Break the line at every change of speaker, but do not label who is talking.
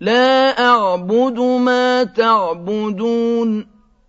لَا أَعْبُدُ مَا تَعْبُدُونَ.